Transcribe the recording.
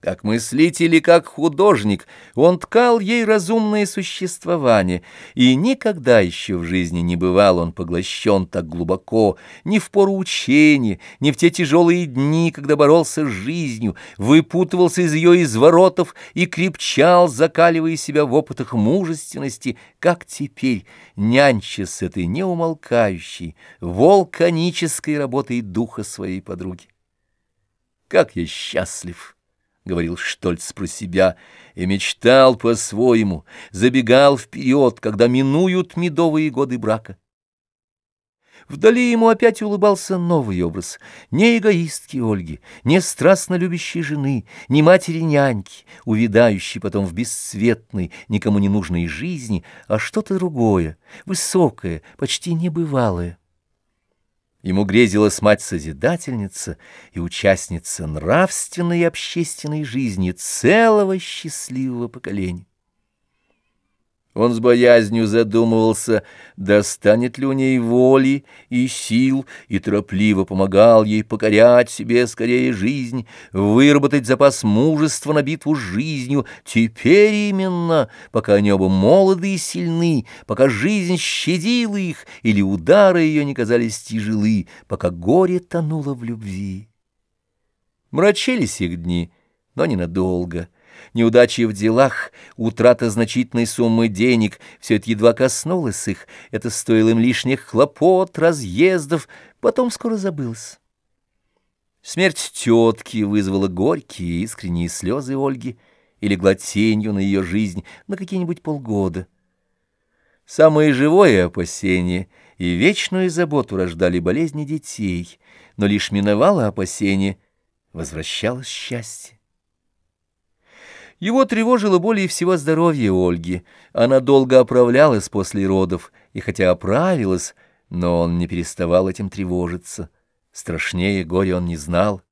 Как мыслитель и как художник он ткал ей разумное существование, и никогда еще в жизни не бывал он поглощен так глубоко, ни в пору учения, ни в те тяжелые дни, когда боролся с жизнью, выпутывался из ее изворотов и крепчал, закаливая себя в опытах мужественности, как теперь, нянча с этой неумолкающей, вулканической работой духа своей подруги. Как я счастлив! — говорил Штольц про себя, и мечтал по-своему, забегал вперед, когда минуют медовые годы брака. Вдали ему опять улыбался новый образ, не эгоистки Ольги, не страстно любящей жены, не матери-няньки, увядающей потом в бесцветной, никому не нужной жизни, а что-то другое, высокое, почти небывалое. Ему грезилась мать-созидательница и участница нравственной и общественной жизни целого счастливого поколения. Он с боязнью задумывался, достанет ли у ней воли и сил, и торопливо помогал ей покорять себе скорее жизнь, выработать запас мужества на битву с жизнью, теперь именно, пока они оба молоды и сильны, пока жизнь щадила их или удары ее не казались тяжелы, пока горе тонуло в любви. Мрачились их дни, но ненадолго — Неудачи в делах, утрата значительной суммы денег — все это едва коснулось их, это стоило им лишних хлопот, разъездов, потом скоро забылось. Смерть тетки вызвала горькие искренние слезы Ольги и легла тенью на ее жизнь на какие-нибудь полгода. Самое живое опасение и вечную заботу рождали болезни детей, но лишь миновало опасение, возвращалось счастье. Его тревожило более всего здоровье Ольги. Она долго оправлялась после родов, и хотя оправилась, но он не переставал этим тревожиться. Страшнее горя он не знал.